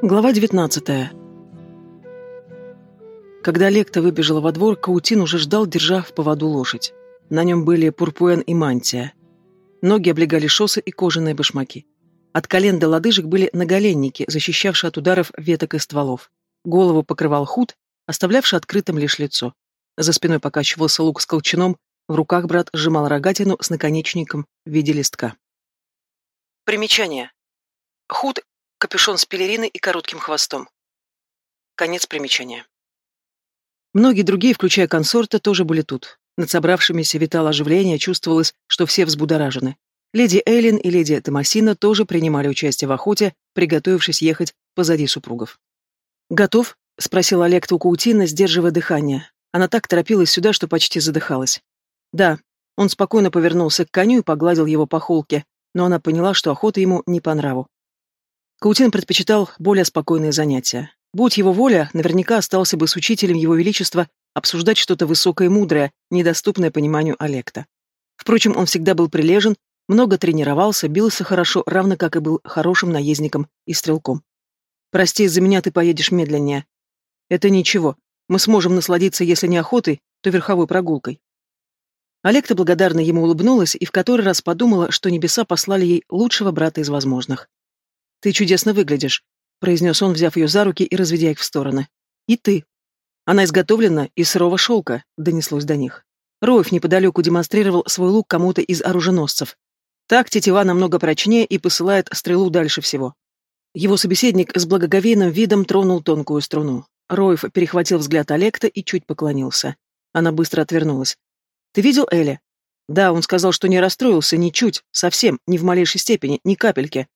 Глава 19. Когда Лекта выбежала во двор, Каутин уже ждал, держа в поводу лошадь. На нем были пурпуэн и мантия. Ноги облегали шоссы и кожаные башмаки. От колен до лодыжек были наголенники, защищавшие от ударов веток и стволов. Голову покрывал худ, оставлявший открытым лишь лицо. За спиной покачивался лук с колчаном, в руках брат сжимал рогатину с наконечником в виде листка. Примечание. Худ капюшон с пелериной и коротким хвостом. Конец примечания. Многие другие, включая консорта, тоже были тут. Над собравшимися витало оживление, чувствовалось, что все взбудоражены. Леди Эйлин и леди Томасина тоже принимали участие в охоте, приготовившись ехать позади супругов. «Готов?» — спросил Олег Тукаутина, сдерживая дыхание. Она так торопилась сюда, что почти задыхалась. «Да». Он спокойно повернулся к коню и погладил его по холке, но она поняла, что охота ему не по нраву. Каутин предпочитал более спокойные занятия. Будь его воля, наверняка остался бы с учителем его величества обсуждать что-то высокое и мудрое, недоступное пониманию Олекта. Впрочем, он всегда был прилежен, много тренировался, бился хорошо, равно как и был хорошим наездником и стрелком. «Прости, из-за меня ты поедешь медленнее». «Это ничего. Мы сможем насладиться, если не охотой, то верховой прогулкой». Олекта благодарно ему улыбнулась и в который раз подумала, что небеса послали ей лучшего брата из возможных. «Ты чудесно выглядишь», — произнес он, взяв ее за руки и разведя их в стороны. «И ты». Она изготовлена из сырого шелка, донеслось до них. Роев неподалеку демонстрировал свой лук кому-то из оруженосцев. Так тетива намного прочнее и посылает стрелу дальше всего. Его собеседник с благоговейным видом тронул тонкую струну. Роев перехватил взгляд Олекта и чуть поклонился. Она быстро отвернулась. «Ты видел Эли?» «Да, он сказал, что не расстроился ничуть, совсем, ни в малейшей степени, ни капельки.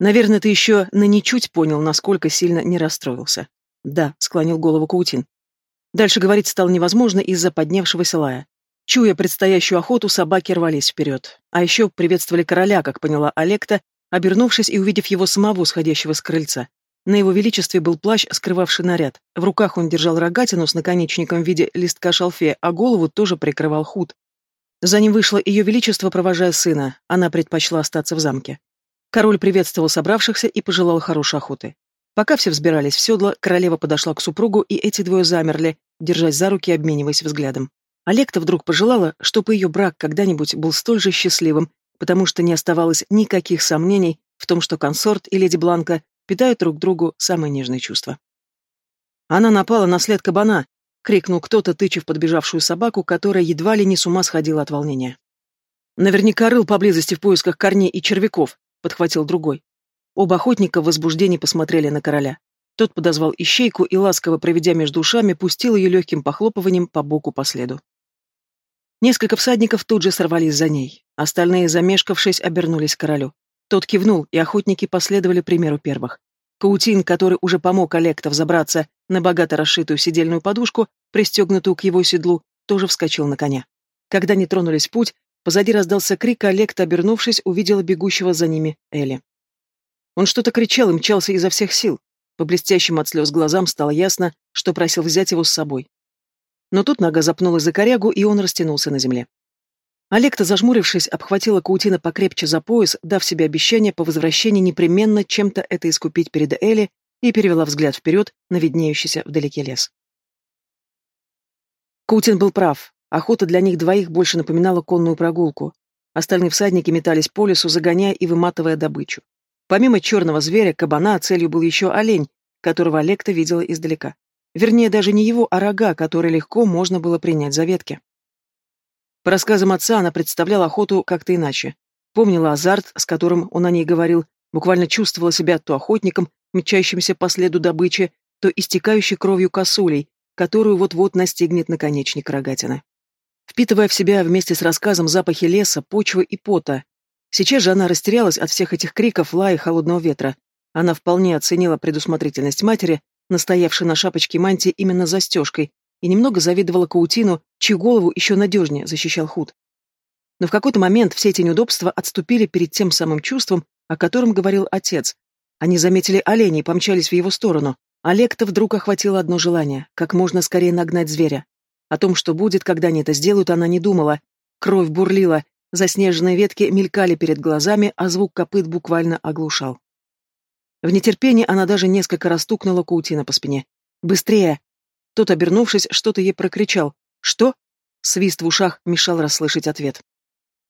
Наверное, ты еще на ничуть понял, насколько сильно не расстроился. Да, склонил голову Каутин. Дальше говорить стало невозможно из-за поднявшегося лая. Чуя предстоящую охоту, собаки рвались вперед. А еще приветствовали короля, как поняла Олекта, обернувшись и увидев его самого, сходящего с крыльца. На его величестве был плащ, скрывавший наряд. В руках он держал рогатину с наконечником в виде листка шалфея, а голову тоже прикрывал худ. За ним вышло ее величество, провожая сына. Она предпочла остаться в замке. Король приветствовал собравшихся и пожелал хорошей охоты. Пока все взбирались в седло, королева подошла к супругу, и эти двое замерли, держась за руки и обмениваясь взглядом. Олекта вдруг пожелала, чтобы ее брак когда-нибудь был столь же счастливым, потому что не оставалось никаких сомнений в том, что консорт и леди Бланка питают друг другу самые нежные чувства. «Она напала на след кабана!» — крикнул кто-то, тычев подбежавшую собаку, которая едва ли не с ума сходила от волнения. Наверняка рыл поблизости в поисках корней и червяков, — подхватил другой. Оба охотника в возбуждении посмотрели на короля. Тот подозвал ищейку и, ласково проведя между ушами, пустил ее легким похлопыванием по боку по следу. Несколько всадников тут же сорвались за ней. Остальные, замешкавшись, обернулись к королю. Тот кивнул, и охотники последовали примеру первых. Каутин, который уже помог Олегтов забраться на богато расшитую сидельную подушку, пристегнутую к его седлу, тоже вскочил на коня. Когда они тронулись в путь, Позади раздался крик, а Лекта, обернувшись, увидела бегущего за ними Элли. Он что-то кричал и мчался изо всех сил. По блестящим от слез глазам стало ясно, что просил взять его с собой. Но тут нога запнулась за корягу, и он растянулся на земле. Олекта, зажмурившись, обхватила Каутина покрепче за пояс, дав себе обещание по возвращении непременно чем-то это искупить перед Элли, и перевела взгляд вперед на виднеющийся вдалеке лес. Каутин был прав. Охота для них двоих больше напоминала конную прогулку. Остальные всадники метались по лесу, загоняя и выматывая добычу. Помимо черного зверя, кабана, целью был еще олень, которого Олекта видела издалека. Вернее, даже не его, а рога, которые легко можно было принять за ветки. По рассказам отца, она представляла охоту как-то иначе. Помнила азарт, с которым он о ней говорил, буквально чувствовала себя то охотником, мчащимся по следу добычи, то истекающей кровью косулей, которую вот-вот настигнет наконечник рогатины впитывая в себя вместе с рассказом запахи леса, почвы и пота. Сейчас же она растерялась от всех этих криков, лая и холодного ветра. Она вполне оценила предусмотрительность матери, настоявшей на шапочке мантии именно застежкой, и немного завидовала Каутину, чью голову еще надежнее защищал худ. Но в какой-то момент все эти неудобства отступили перед тем самым чувством, о котором говорил отец. Они заметили оленя и помчались в его сторону. Олег-то вдруг охватило одно желание — как можно скорее нагнать зверя. О том, что будет, когда они это сделают, она не думала. Кровь бурлила, заснеженные ветки мелькали перед глазами, а звук копыт буквально оглушал. В нетерпении она даже несколько раз стукнула Каутина по спине. «Быстрее!» Тот, обернувшись, что-то ей прокричал. «Что?» Свист в ушах мешал расслышать ответ.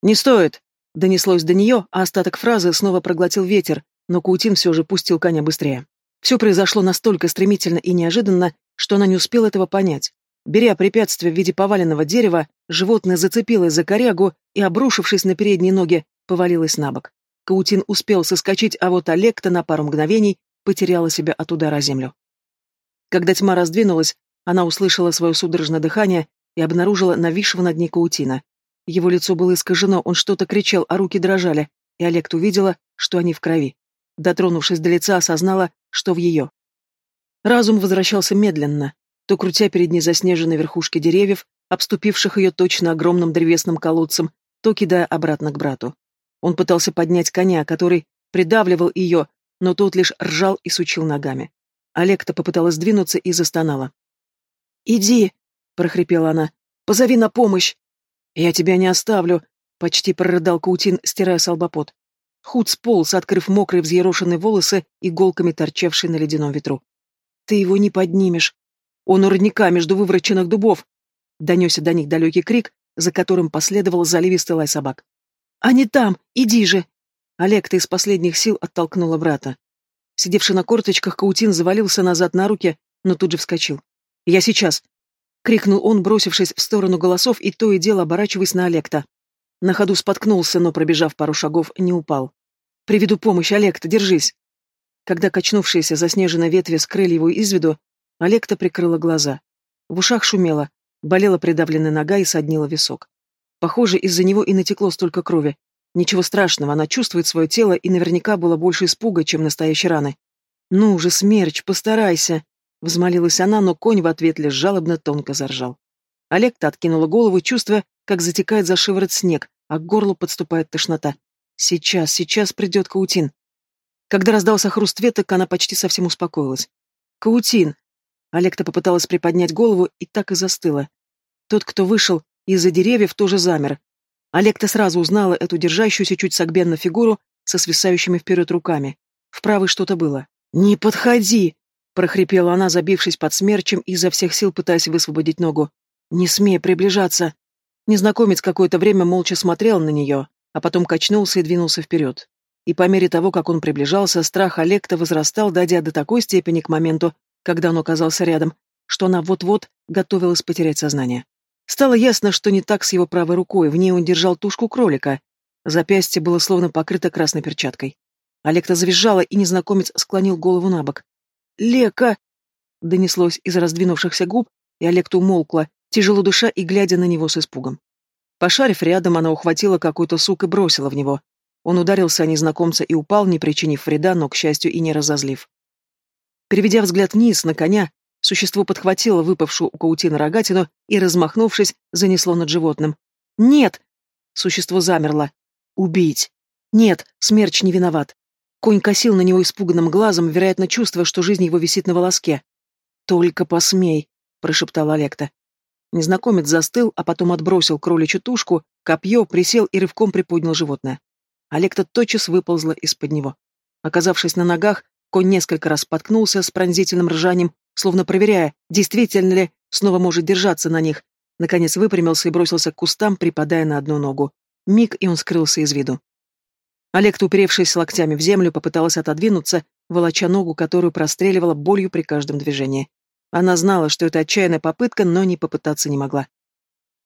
«Не стоит!» Донеслось до нее, а остаток фразы снова проглотил ветер, но Каутин все же пустил коня быстрее. Все произошло настолько стремительно и неожиданно, что она не успела этого понять. Беря препятствие в виде поваленного дерева, животное зацепилось за корягу и, обрушившись на передние ноги, повалилось на бок. Каутин успел соскочить, а вот Олекта на пару мгновений потеряла себя от удара о землю. Когда тьма раздвинулась, она услышала свое судорожное дыхание и обнаружила нависшего над ней Каутина. Его лицо было искажено, он что-то кричал, а руки дрожали, и Олег увидела, что они в крови. Дотронувшись до лица, осознала, что в ее. Разум возвращался медленно, то крутя перед ней заснеженные верхушки деревьев, обступивших ее точно огромным древесным колодцем, то кидая обратно к брату. Он пытался поднять коня, который придавливал ее, но тот лишь ржал и сучил ногами. Олекта попыталась двинуться и застонала. «Иди!» — прохрипела она. «Позови на помощь!» «Я тебя не оставлю!» — почти прорыдал Каутин, стирая с лба Худ сполз, открыв мокрые взъерошенные волосы, иголками торчавшие на ледяном ветру. «Ты его не поднимешь! Он у родника между вывороченных дубов!» Донесся до них далекий крик, за которым последовал заливистый лай собак. «Они там! Иди же!» Олег-то из последних сил оттолкнула брата. Сидевший на корточках, Каутин завалился назад на руки, но тут же вскочил. «Я сейчас!» — крикнул он, бросившись в сторону голосов и то и дело оборачиваясь на Олекта. На ходу споткнулся, но, пробежав пару шагов, не упал. «Приведу помощь, Олекта, держись!» Когда качнувшиеся заснеженные ветви скрыли его из виду, Олекта прикрыла глаза. В ушах шумело, болела придавленная нога и соднила висок. Похоже, из-за него и натекло столько крови. Ничего страшного, она чувствует свое тело, и наверняка было больше испуга, чем настоящей раны. «Ну же, смерч, постарайся!» Взмолилась она, но конь в ответ лишь жалобно тонко заржал. Олег-то откинула голову, чувствуя, как затекает за шиворот снег, а к горлу подступает тошнота. Сейчас, сейчас придет Каутин. Когда раздался хруст веток, она почти совсем успокоилась. «Каутин!» Олег-то попыталась приподнять голову и так и застыла. Тот, кто вышел, из-за деревьев тоже замер. Олег-то сразу узнала эту держащуюся чуть согбенно фигуру со свисающими вперед руками. В правой что-то было. «Не подходи!» — прохрипела она, забившись под смерчем и изо всех сил пытаясь высвободить ногу. «Не смей приближаться!» Незнакомец какое-то время молча смотрел на нее, а потом качнулся и двинулся вперед. И по мере того, как он приближался, страх Олекта возрастал, дойдя до такой степени к моменту, когда он оказался рядом, что она вот-вот готовилась потерять сознание. Стало ясно, что не так с его правой рукой, в ней он держал тушку кролика. Запястье было словно покрыто красной перчаткой. Олекта завизжала, и незнакомец склонил голову на бок. «Лека!» — донеслось из раздвинувшихся губ, и Олекта умолкла, тяжело душа и глядя на него с испугом. Пошарив рядом, она ухватила какой-то сук и бросила в него. Он ударился о незнакомца и упал, не причинив вреда, но, к счастью, и не разозлив. Переведя взгляд вниз, на коня, Существо подхватило выпавшую у каутины рогатину и, размахнувшись, занесло над животным. «Нет!» Существо замерло. «Убить!» «Нет, смерч не виноват!» Конь косил на него испуганным глазом, вероятно, чувствуя, что жизнь его висит на волоске. «Только посмей!» — прошептал Олекта. Незнакомец застыл, а потом отбросил кроличью тушку, копье, присел и рывком приподнял животное. Олекта тотчас выползла из-под него. Оказавшись на ногах, конь несколько раз споткнулся с пронзительным ржанием, словно проверяя, действительно ли снова может держаться на них. Наконец выпрямился и бросился к кустам, припадая на одну ногу. Миг, и он скрылся из виду. Олег, уперевшись локтями в землю, попыталась отодвинуться, волоча ногу, которую простреливала болью при каждом движении. Она знала, что это отчаянная попытка, но не попытаться не могла.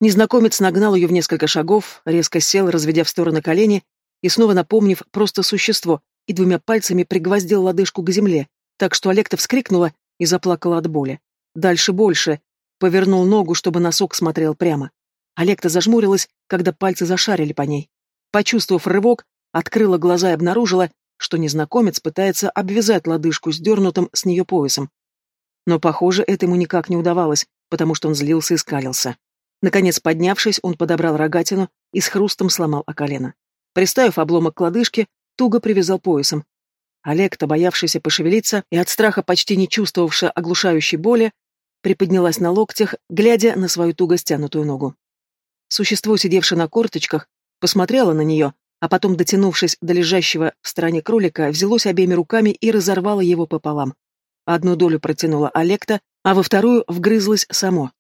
Незнакомец нагнал ее в несколько шагов, резко сел, разведя в стороны колени, и снова напомнив просто существо, и двумя пальцами пригвоздил лодыжку к земле, так что Олекта вскрикнула и заплакала от боли. Дальше больше. Повернул ногу, чтобы носок смотрел прямо. Олекта зажмурилась, когда пальцы зашарили по ней. Почувствовав рывок, открыла глаза и обнаружила, что незнакомец пытается обвязать лодыжку сдернутым с нее поясом. Но, похоже, это ему никак не удавалось, потому что он злился и скалился. Наконец, поднявшись, он подобрал рогатину и с хрустом сломал о колено. Приставив обломок к лодыжке, туго привязал поясом, Олег-то, боявшийся пошевелиться и от страха почти не чувствовавшая оглушающей боли, приподнялась на локтях, глядя на свою туго стянутую ногу. Существо, сидевшее на корточках, посмотрело на нее, а потом, дотянувшись до лежащего в стороне кролика, взялось обеими руками и разорвало его пополам. Одну долю протянула Олекта, а во вторую вгрызлась само.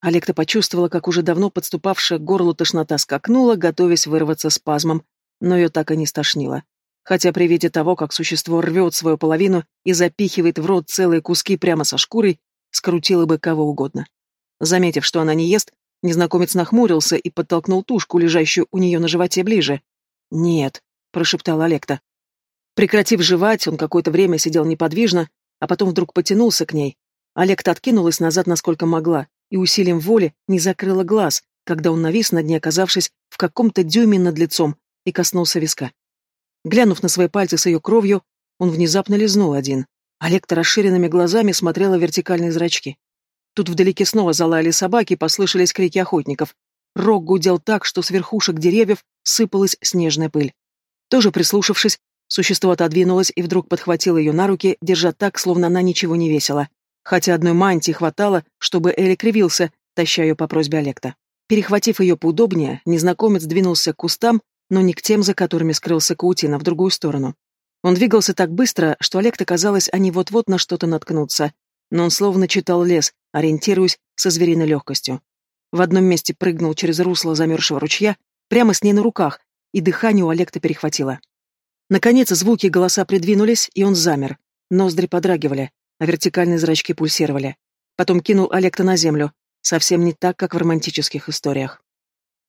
Олекта почувствовала, как уже давно подступавшая к горлу тошнота скакнула, готовясь вырваться спазмом, но ее так и не стошнило. Хотя при виде того, как существо рвет свою половину и запихивает в рот целые куски прямо со шкурой, скрутило бы кого угодно. Заметив, что она не ест, незнакомец нахмурился и подтолкнул тушку, лежащую у нее на животе, ближе. «Нет», — прошептал Олекта. Прекратив жевать, он какое-то время сидел неподвижно, а потом вдруг потянулся к ней. Олекта откинулась назад, насколько могла, и усилием воли не закрыла глаз, когда он навис над ней, оказавшись в каком-то дюйме над лицом, и коснулся виска. Глянув на свои пальцы с ее кровью, он внезапно лизнул один. Олекта расширенными глазами смотрела вертикальные зрачки. Тут вдалеке снова залаяли собаки, послышались крики охотников. Рог гудел так, что с верхушек деревьев сыпалась снежная пыль. Тоже прислушавшись, существо отодвинулось и вдруг подхватило ее на руки, держа так, словно она ничего не весила. Хотя одной мантии хватало, чтобы Элли кривился, таща ее по просьбе Олекта. Перехватив ее поудобнее, незнакомец двинулся к кустам, но не к тем, за которыми скрылся Каутин, а в другую сторону. Он двигался так быстро, что Олекта казалось, они вот-вот на что-то наткнутся, но он словно читал лес, ориентируясь со звериной легкостью. В одном месте прыгнул через русло замерзшего ручья, прямо с ней на руках, и дыхание у Олекта перехватило. Наконец звуки и голоса придвинулись, и он замер. Ноздри подрагивали, а вертикальные зрачки пульсировали. Потом кинул Олекта на землю, совсем не так, как в романтических историях.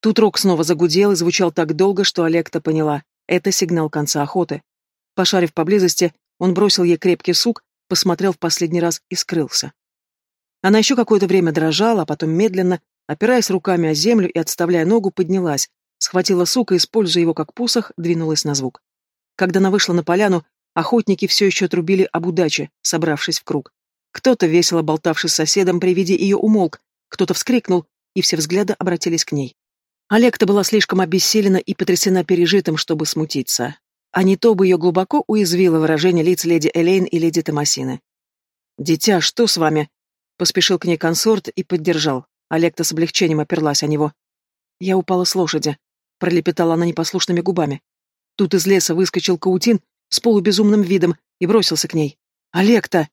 Тут рог снова загудел и звучал так долго, что Олекта поняла — это сигнал конца охоты. Пошарив поблизости, он бросил ей крепкий сук, посмотрел в последний раз и скрылся. Она еще какое-то время дрожала, а потом медленно, опираясь руками о землю и отставляя ногу, поднялась, схватила сук и, используя его как посох, двинулась на звук. Когда она вышла на поляну, охотники все еще трубили об удаче, собравшись в круг. Кто-то, весело болтавший с соседом, при виде ее умолк, кто-то вскрикнул, и все взгляды обратились к ней. Олекта была слишком обессилена и потрясена пережитым, чтобы смутиться. А не то бы ее глубоко уязвило выражение лиц леди Элейн и леди Томасины. «Дитя, что с вами?» Поспешил к ней консорт и поддержал. Олекта с облегчением оперлась о него. «Я упала с лошади», — пролепетала она непослушными губами. Тут из леса выскочил Каутин с полубезумным видом и бросился к ней. «Олекта!»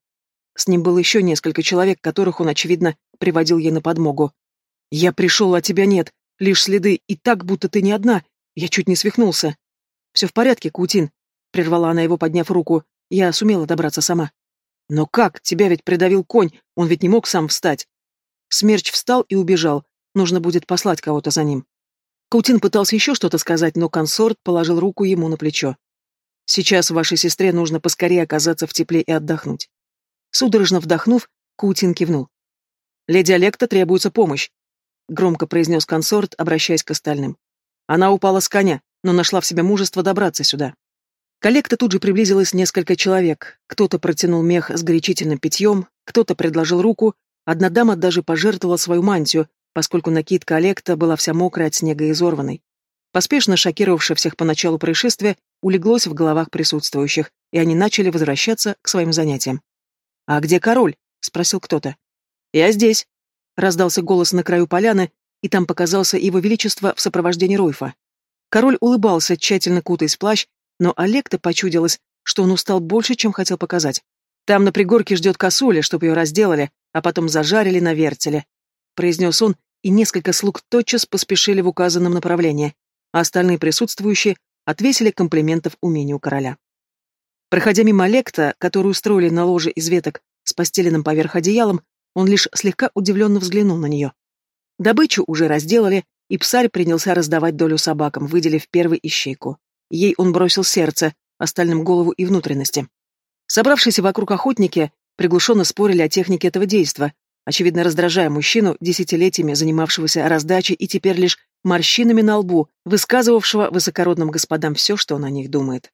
С ним было еще несколько человек, которых он, очевидно, приводил ей на подмогу. «Я пришел, а тебя нет. Лишь следы, и так, будто ты не одна. Я чуть не свихнулся. Все в порядке, Каутин. Прервала она его, подняв руку. Я сумела добраться сама. Но как? Тебя ведь придавил конь, он ведь не мог сам встать. Смерч встал и убежал. Нужно будет послать кого-то за ним. Каутин пытался еще что-то сказать, но консорт положил руку ему на плечо. Сейчас вашей сестре нужно поскорее оказаться в тепле и отдохнуть. Судорожно вдохнув, Каутин кивнул. Леди Олекта требуется помощь громко произнес консорт, обращаясь к остальным. Она упала с коня, но нашла в себе мужество добраться сюда. Коллекта тут же приблизилось несколько человек. Кто-то протянул мех с горячительным питьем, кто-то предложил руку, одна дама даже пожертвовала свою мантию, поскольку накидка коллекта была вся мокрая от снега и изорванной. Поспешно шокировавшее всех поначалу происшествие улеглось в головах присутствующих, и они начали возвращаться к своим занятиям. «А где король?» — спросил кто-то. «Я здесь», Раздался голос на краю поляны, и там показался его величество в сопровождении Ройфа. Король улыбался, тщательно кутаясь в плащ, но Олег-то почудилось, что он устал больше, чем хотел показать. «Там на пригорке ждет косуля, чтоб ее разделали, а потом зажарили на вертеле», — произнес он, и несколько слуг тотчас поспешили в указанном направлении, а остальные присутствующие отвесили комплиментов умению короля. Проходя мимо лекта, который устроили на ложе из веток с постеленным поверх одеялом, он лишь слегка удивленно взглянул на нее. Добычу уже разделали, и псарь принялся раздавать долю собакам, выделив первый ищейку. Ей он бросил сердце, остальным голову и внутренности. Собравшиеся вокруг охотники приглушенно спорили о технике этого действа, очевидно раздражая мужчину, десятилетиями занимавшегося раздачей и теперь лишь морщинами на лбу, высказывавшего высокородным господам все, что он о них думает.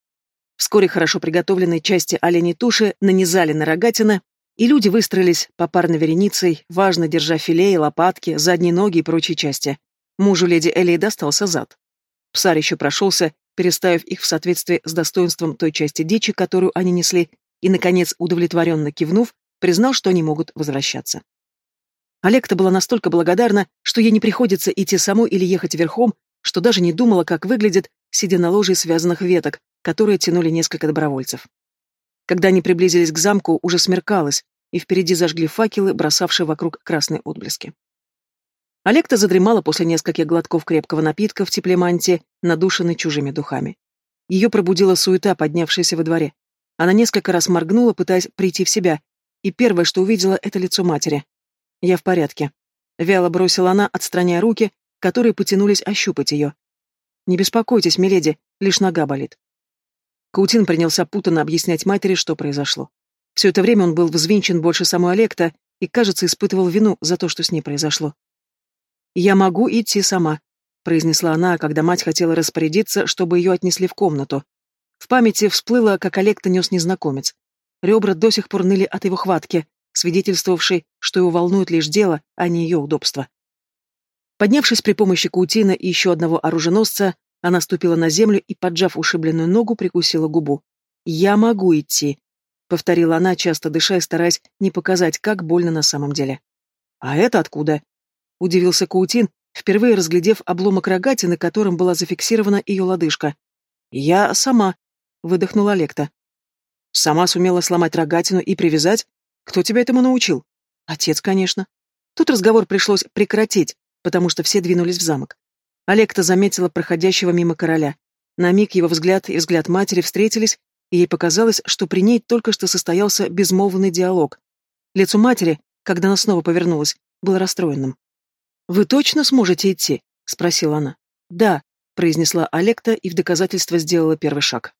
Вскоре хорошо приготовленные части оленей туши нанизали на рогатины, и люди выстроились попарно вереницей, важно держа филе лопатки, задние ноги и прочие части. Мужу леди Элли достался зад. Псарь еще прошелся, переставив их в соответствии с достоинством той части дичи, которую они несли, и, наконец, удовлетворенно кивнув, признал, что они могут возвращаться. Олекта была настолько благодарна, что ей не приходится идти самой или ехать верхом, что даже не думала, как выглядит сидя на ложе связанных веток, которые тянули несколько добровольцев. Когда они приблизились к замку, уже смеркалось, и впереди зажгли факелы, бросавшие вокруг красные отблески. Олекта задремала после нескольких глотков крепкого напитка в тепле мантии, надушенной чужими духами. Ее пробудила суета, поднявшаяся во дворе. Она несколько раз моргнула, пытаясь прийти в себя, и первое, что увидела, это лицо матери. «Я в порядке». Вяло бросила она, отстраняя руки, которые потянулись ощупать ее. «Не беспокойтесь, миледи, лишь нога болит». Каутин принялся путанно объяснять матери, что произошло. Все это время он был взвинчен больше самой Олекта и, кажется, испытывал вину за то, что с ней произошло. «Я могу идти сама», — произнесла она, когда мать хотела распорядиться, чтобы ее отнесли в комнату. В памяти всплыло, как Олекта нес незнакомец. Ребра до сих пор ныли от его хватки, свидетельствовавшей, что его волнует лишь дело, а не ее удобство. Поднявшись при помощи Каутина и еще одного оруженосца, она ступила на землю и, поджав ушибленную ногу, прикусила губу. «Я могу идти», — повторила она, часто дыша и стараясь не показать, как больно на самом деле. «А это откуда?» — удивился Каутин, впервые разглядев обломок рогатины, которым была зафиксирована ее лодыжка. «Я сама», — выдохнула Лекта. «Сама сумела сломать рогатину и привязать? Кто тебя этому научил?» «Отец, конечно». Тут разговор пришлось прекратить, потому что все двинулись в замок. Олекта заметила проходящего мимо короля. На миг его взгляд и взгляд матери встретились, и ей показалось, что при ней только что состоялся безмолвный диалог. Лицо матери, когда она снова повернулась, было расстроенным. «Вы точно сможете идти?» — спросила она. «Да», — произнесла Олекта и в доказательство сделала первый шаг.